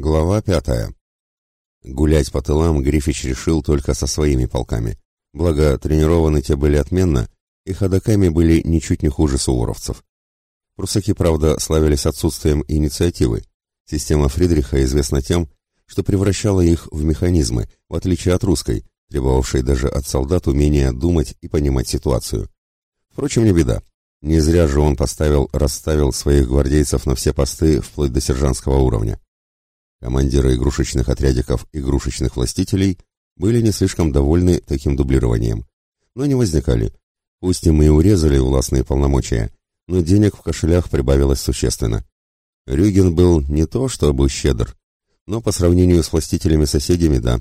Глава пятая. Гулять по тылам Грифич решил только со своими полками. Благо, тренированы те были отменно, и ходоками были ничуть не хуже суворовцев. Прусаки, правда, славились отсутствием инициативы. Система Фридриха известна тем, что превращала их в механизмы, в отличие от русской, требовавшей даже от солдат умения думать и понимать ситуацию. Впрочем, не беда. Не зря же он поставил, расставил своих гвардейцев на все посты вплоть до сержантского уровня. Командиры игрушечных отрядиков игрушечных властителей были не слишком довольны таким дублированием, но не возникали. Пусть им и урезали властные полномочия, но денег в кошелях прибавилось существенно. Рюген был не то чтобы щедр, но по сравнению с властителями-соседями – да.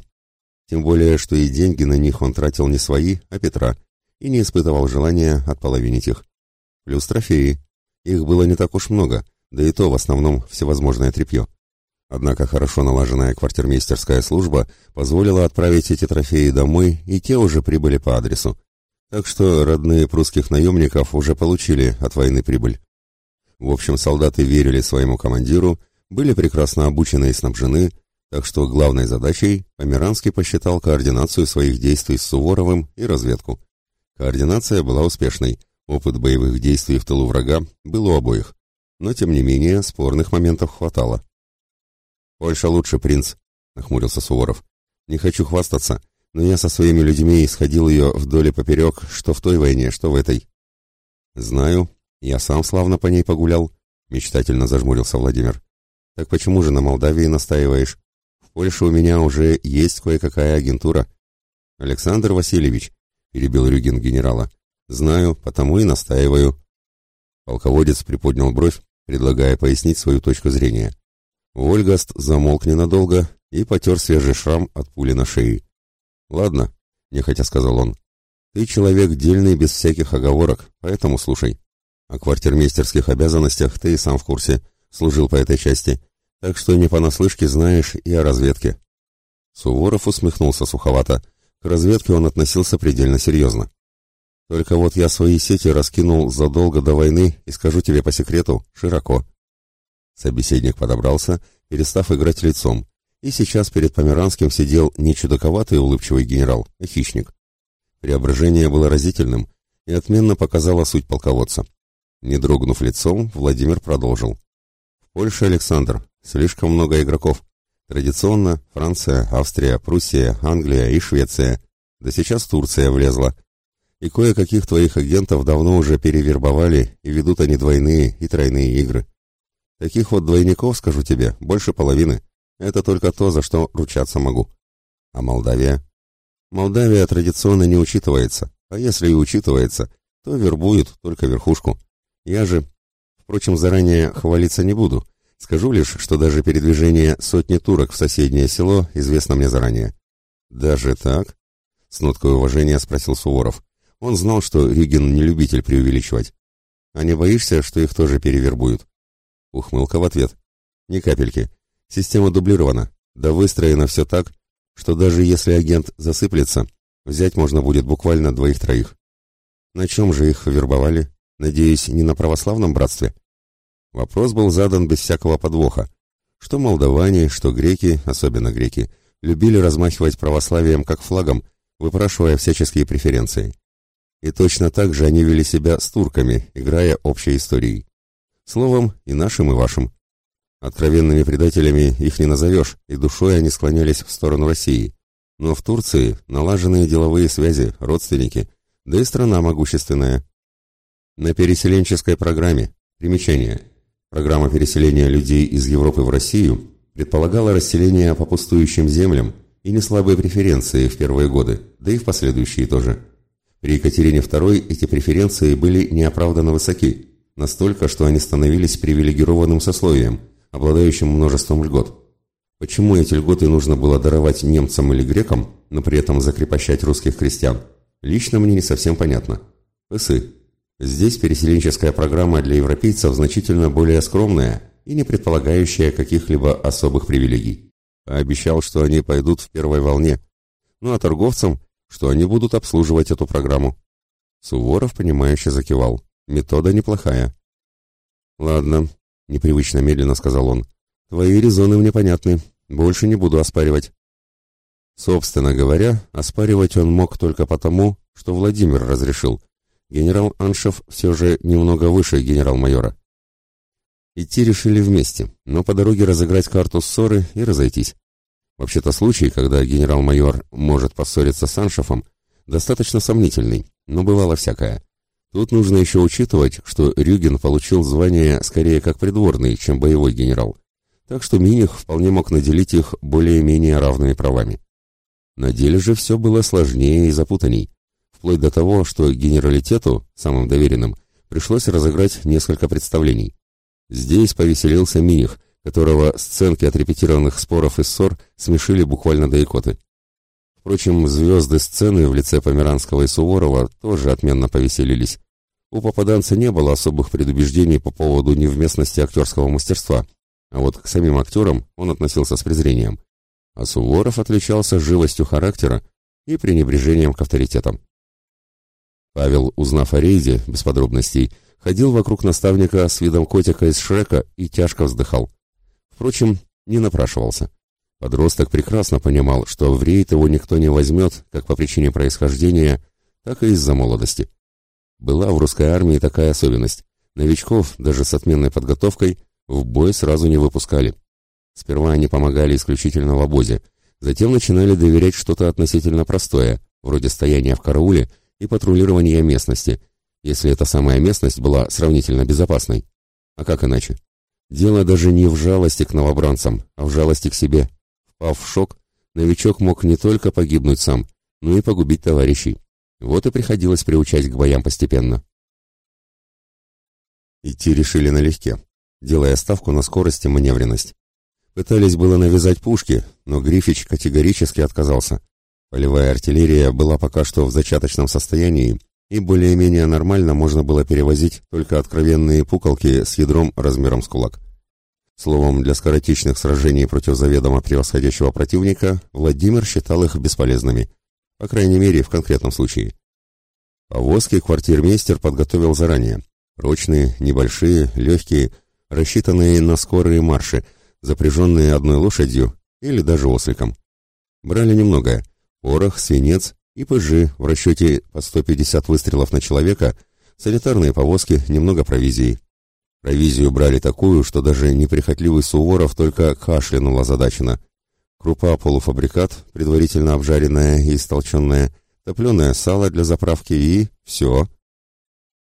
Тем более, что и деньги на них он тратил не свои, а Петра, и не испытывал желания отполовинить их. Плюс трофеи. Их было не так уж много, да и то в основном всевозможное тряпье. Однако хорошо налаженная квартирмейстерская служба позволила отправить эти трофеи домой, и те уже прибыли по адресу. Так что родные прусских наемников уже получили от войны прибыль. В общем, солдаты верили своему командиру, были прекрасно обучены и снабжены, так что главной задачей Померанский посчитал координацию своих действий с Суворовым и разведку. Координация была успешной, Опыт боевых действий в тылу врага был у обоих, но тем не менее спорных моментов хватало. «Польша лучше, принц», — нахмурился Суворов. «Не хочу хвастаться, но я со своими людьми исходил ее вдоль и поперек, что в той войне, что в этой». «Знаю, я сам славно по ней погулял», — мечтательно зажмурился Владимир. «Так почему же на Молдавии настаиваешь? В Польше у меня уже есть кое-какая агентура». «Александр Васильевич», — перебил Рюгин генерала, Знаю, потому и настаиваю. Полководец приподнял бровь, предлагая пояснить свою точку зрения. Ольгаст замолк ненадолго и потер свежий шрам от пули на шее. «Ладно», — нехотя сказал он, — «ты человек дельный без всяких оговорок, поэтому слушай. О квартирмейстерских обязанностях ты и сам в курсе, служил по этой части, так что не понаслышке знаешь и о разведке». Суворов усмехнулся суховато. К разведке он относился предельно серьезно. Только вот я свои сети раскинул задолго до войны и скажу тебе по секрету, широко. Собеседник подобрался, перестав играть лицом, и сейчас перед Померанским сидел не чудаковатый улыбчивый генерал, а хищник. Преображение было разительным и отменно показало суть полководца. Не дрогнув лицом, Владимир продолжил. В Польше, Александр, слишком много игроков. Традиционно Франция, Австрия, Пруссия, Англия и Швеция. Да сейчас Турция влезла и кое-каких твоих агентов давно уже перевербовали, и ведут они двойные и тройные игры. Таких вот двойников, скажу тебе, больше половины. Это только то, за что ручаться могу. А Молдавия? Молдавия традиционно не учитывается, а если и учитывается, то вербуют только верхушку. Я же, впрочем, заранее хвалиться не буду. Скажу лишь, что даже передвижение сотни турок в соседнее село известно мне заранее. Даже так? С ноткой уважения спросил Суворов. Он знал, что Риген не любитель преувеличивать. «А не боишься, что их тоже перевербуют?» Ухмылка в ответ. «Ни капельки. Система дублирована. Да выстроено все так, что даже если агент засыплется, взять можно будет буквально двоих-троих. На чем же их вербовали? Надеюсь, не на православном братстве?» Вопрос был задан без всякого подвоха. Что молдаване, что греки, особенно греки, любили размахивать православием как флагом, выпрашивая всяческие преференции. И точно так же они вели себя с турками, играя общей историей. Словом, и нашим, и вашим. Откровенными предателями их не назовешь, и душой они склонялись в сторону России. Но в Турции налаженные деловые связи, родственники, да и страна могущественная. На переселенческой программе, примечание, программа переселения людей из Европы в Россию предполагала расселение по пустующим землям и неслабые преференции в первые годы, да и в последующие тоже. При Екатерине II эти преференции были неоправданно высоки, настолько, что они становились привилегированным сословием, обладающим множеством льгот. Почему эти льготы нужно было даровать немцам или грекам, но при этом закрепощать русских крестьян, лично мне не совсем понятно. Пысы. Здесь переселенческая программа для европейцев значительно более скромная и не предполагающая каких-либо особых привилегий. Обещал, что они пойдут в первой волне. Ну а торговцам что они будут обслуживать эту программу. Суворов, понимающе закивал. Метода неплохая. Ладно, непривычно медленно сказал он. твои резоны мне понятны. Больше не буду оспаривать. Собственно говоря, оспаривать он мог только потому, что Владимир разрешил. Генерал Аншев все же немного выше генерал-майора. Идти решили вместе, но по дороге разыграть карту ссоры и разойтись. Вообще-то случай, когда генерал-майор может поссориться с Аншефом, достаточно сомнительный, но бывало всякое. Тут нужно еще учитывать, что Рюген получил звание скорее как придворный, чем боевой генерал. Так что Миних вполне мог наделить их более-менее равными правами. На деле же все было сложнее и запутанней. Вплоть до того, что генералитету, самым доверенным, пришлось разыграть несколько представлений. Здесь повеселился Миних, которого сценки отрепетированных споров и ссор смешили буквально до икоты. Впрочем, звезды сцены в лице Померанского и Суворова тоже отменно повеселились. У попаданца не было особых предубеждений по поводу невместности актерского мастерства, а вот к самим актерам он относился с презрением. А Суворов отличался живостью характера и пренебрежением к авторитетам. Павел, узнав о рейде, без подробностей, ходил вокруг наставника с видом котика из Шрека и тяжко вздыхал. Впрочем, не напрашивался. Подросток прекрасно понимал, что в рейд его никто не возьмет, как по причине происхождения, так и из-за молодости. Была в русской армии такая особенность. Новичков, даже с отменной подготовкой, в бой сразу не выпускали. Сперва они помогали исключительно в обозе, затем начинали доверять что-то относительно простое, вроде стояния в карауле и патрулирования местности, если эта самая местность была сравнительно безопасной. А как иначе? Дело даже не в жалости к новобранцам, а в жалости к себе. Впав в шок, новичок мог не только погибнуть сам, но и погубить товарищей. Вот и приходилось приучать к боям постепенно. Идти решили налегке, делая ставку на скорость и маневренность. Пытались было навязать пушки, но Грифич категорически отказался. Полевая артиллерия была пока что в зачаточном состоянии, и более-менее нормально можно было перевозить только откровенные пуколки с ядром размером с кулак. Словом, для скоротечных сражений против заведомо превосходящего противника Владимир считал их бесполезными, по крайней мере, в конкретном случае. Повозки квартирмейстер подготовил заранее. Прочные, небольшие, легкие, рассчитанные на скорые марши, запряженные одной лошадью или даже осликом. Брали немного – порох, свинец и пыжи в расчете по 150 выстрелов на человека, санитарные повозки, немного провизии. Провизию брали такую, что даже неприхотливый Суворов только кашлянул озадаченно. Крупа полуфабрикат, предварительно обжаренная и истолченная, топленое сало для заправки и... все.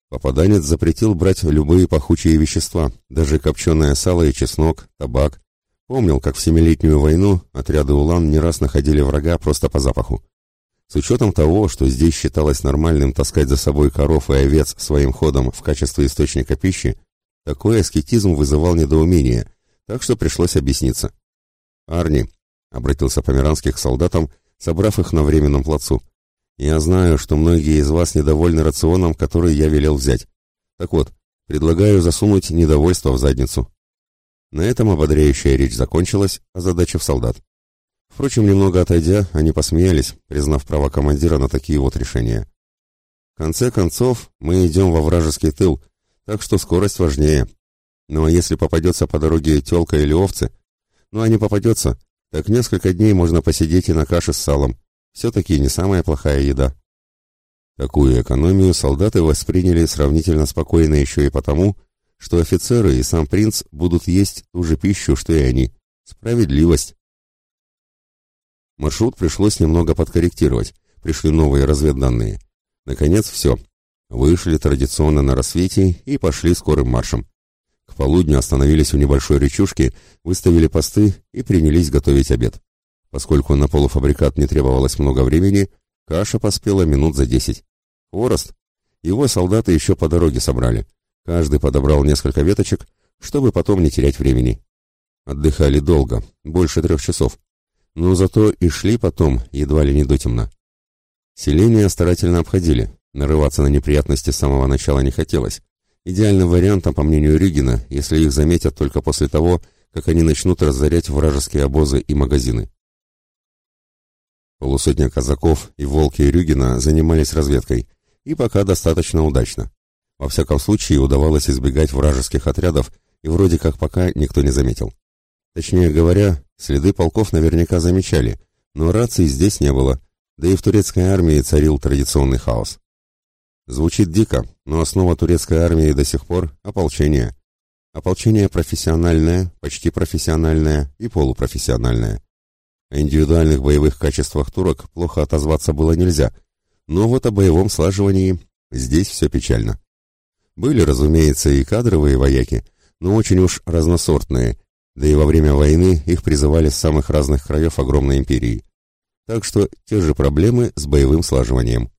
Попаданец запретил брать любые пахучие вещества, даже копченое сало и чеснок, табак. Помнил, как в Семилетнюю войну отряды Улан не раз находили врага просто по запаху. С учетом того, что здесь считалось нормальным таскать за собой коров и овец своим ходом в качестве источника пищи, такой аскетизм вызывал недоумение, так что пришлось объясниться. «Арни», — обратился Померанский к солдатам, собрав их на временном плацу, — «я знаю, что многие из вас недовольны рационом, который я велел взять. Так вот, предлагаю засунуть недовольство в задницу». На этом ободряющая речь закончилась, озадачив солдат. Впрочем, немного отойдя, они посмеялись, признав право командира на такие вот решения. В конце концов, мы идем во вражеский тыл, так что скорость важнее. Ну а если попадется по дороге телка или овцы, ну а не попадется, так несколько дней можно посидеть и на каше с салом. Все-таки не самая плохая еда. Такую экономию солдаты восприняли сравнительно спокойно еще и потому, что офицеры и сам принц будут есть ту же пищу, что и они. Справедливость. Маршрут пришлось немного подкорректировать. Пришли новые разведданные. Наконец, все. Вышли традиционно на рассвете и пошли скорым маршем. К полудню остановились у небольшой речушки, выставили посты и принялись готовить обед. Поскольку на полуфабрикат не требовалось много времени, каша поспела минут за десять. Хворост. Его солдаты еще по дороге собрали. Каждый подобрал несколько веточек, чтобы потом не терять времени. Отдыхали долго, больше трех часов но зато и шли потом едва ли не до темна. Селения старательно обходили, нарываться на неприятности с самого начала не хотелось. Идеальным вариантом, по мнению Рюгина, если их заметят только после того, как они начнут разорять вражеские обозы и магазины. Полусотня казаков и волки Рюгина занимались разведкой, и пока достаточно удачно. Во всяком случае, удавалось избегать вражеских отрядов, и вроде как пока никто не заметил. Точнее говоря, следы полков наверняка замечали, но раций здесь не было, да и в турецкой армии царил традиционный хаос. Звучит дико, но основа турецкой армии до сих пор – ополчение. Ополчение профессиональное, почти профессиональное и полупрофессиональное. О индивидуальных боевых качествах турок плохо отозваться было нельзя, но вот о боевом слаживании здесь все печально. Были, разумеется, и кадровые вояки, но очень уж разносортные, да и во время войны их призывали с самых разных краев огромной империи. Так что те же проблемы с боевым слаживанием.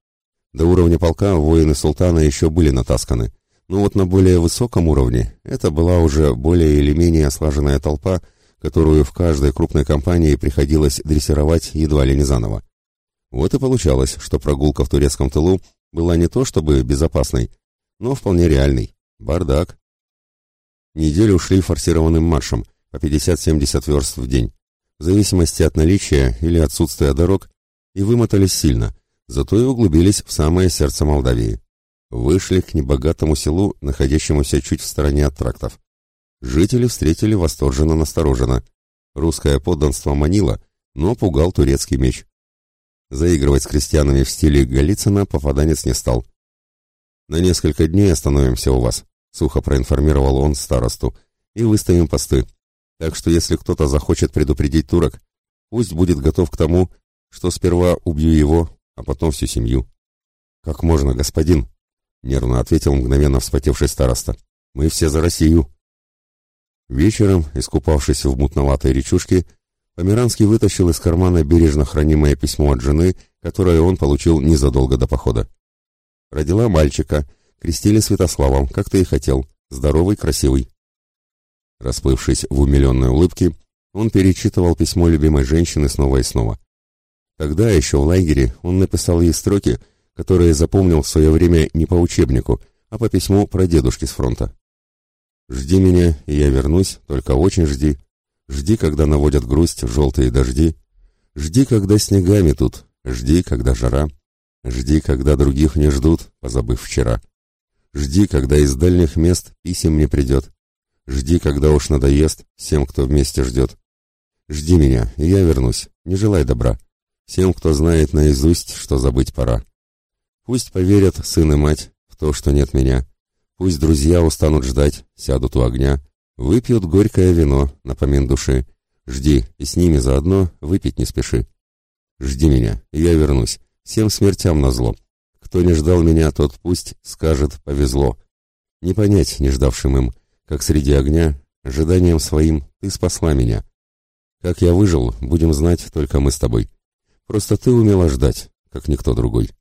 До уровня полка воины султана еще были натасканы, но вот на более высоком уровне это была уже более или менее слаженная толпа, которую в каждой крупной компании приходилось дрессировать едва ли не заново. Вот и получалось, что прогулка в турецком тылу была не то чтобы безопасной, но вполне реальной. Бардак. Неделю шли форсированным маршем, по 50-70 верст в день, в зависимости от наличия или отсутствия дорог, и вымотались сильно, зато и углубились в самое сердце Молдавии. Вышли к небогатому селу, находящемуся чуть в стороне от трактов. Жители встретили восторженно-настороженно. Русское подданство манило, но пугал турецкий меч. Заигрывать с крестьянами в стиле Голицына попаданец не стал. «На несколько дней остановимся у вас», — сухо проинформировал он старосту, — «и выставим посты. Так что если кто-то захочет предупредить турок, пусть будет готов к тому, что сперва убью его, а потом всю семью». «Как можно, господин?» — нервно ответил мгновенно вспотевший староста. «Мы все за Россию». Вечером, искупавшись в мутноватой речушке, Померанский вытащил из кармана бережно хранимое письмо от жены, которое он получил незадолго до похода. Родила мальчика, крестили Святославом, как ты и хотел, здоровый, красивый. Расплывшись в умиленной улыбке, он перечитывал письмо любимой женщины снова и снова. Тогда, еще в лагере, он написал ей строки, которые запомнил в свое время не по учебнику, а по письму про дедушки с фронта. «Жди меня, и я вернусь, только очень жди. Жди, когда наводят грусть желтые дожди. Жди, когда снегами тут. Жди, когда жара. Жди, когда других не ждут, позабыв вчера. Жди, когда из дальних мест писем не придет. Жди, когда уж надоест всем, кто вместе ждет. Жди меня, и я вернусь. Не желай добра. Всем, кто знает наизусть, что забыть пора. Пусть поверят сын и мать в то, что нет меня. Пусть друзья устанут ждать, сядут у огня. Выпьют горькое вино, напомин души. Жди, и с ними заодно выпить не спеши. Жди меня, и я вернусь, всем смертям назло. Кто не ждал меня, тот пусть скажет «повезло». Не понять не ждавшим им, как среди огня, ожиданием своим ты спасла меня. Как я выжил, будем знать только мы с тобой. Просто ты умела ждать, как никто другой.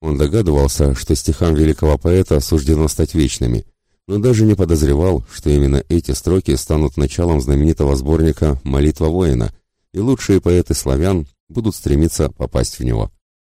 Он догадывался, что стихам великого поэта суждено стать вечными — но даже не подозревал, что именно эти строки станут началом знаменитого сборника «Молитва воина», и лучшие поэты славян будут стремиться попасть в него.